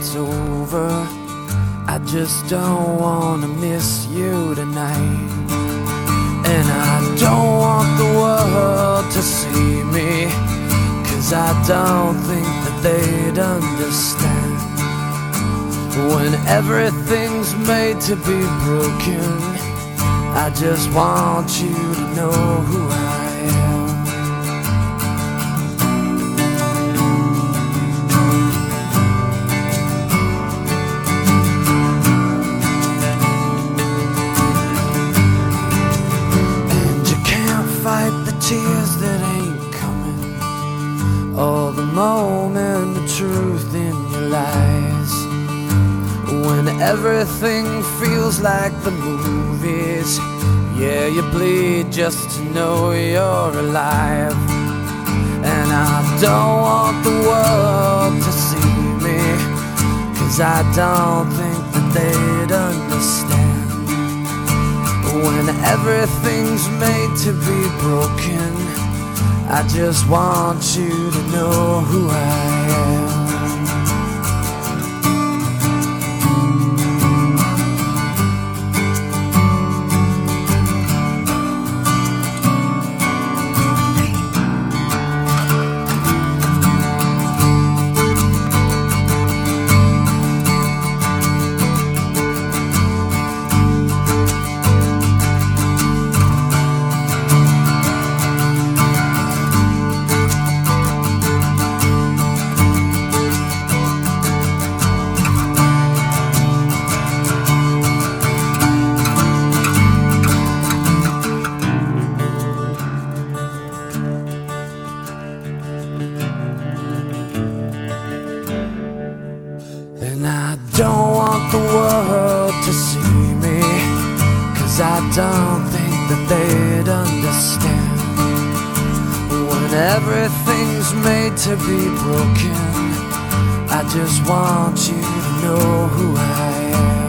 it's over, I just don't wanna miss you tonight. And I don't want the world to see me, cause I don't think that they'd understand. When everything's made to be broken, I just want you to know who I am. Or the moment, the truth in your lies. When everything feels like the movies. Yeah, you bleed just to know you're alive. And I don't want the world to see me. Cause I don't think that they'd understand. When everything's made to be broken, I just want you to know who I am. Don't want the world to see me. Cause I don't think that they'd understand. When everything's made to be broken, I just want you to know who I am.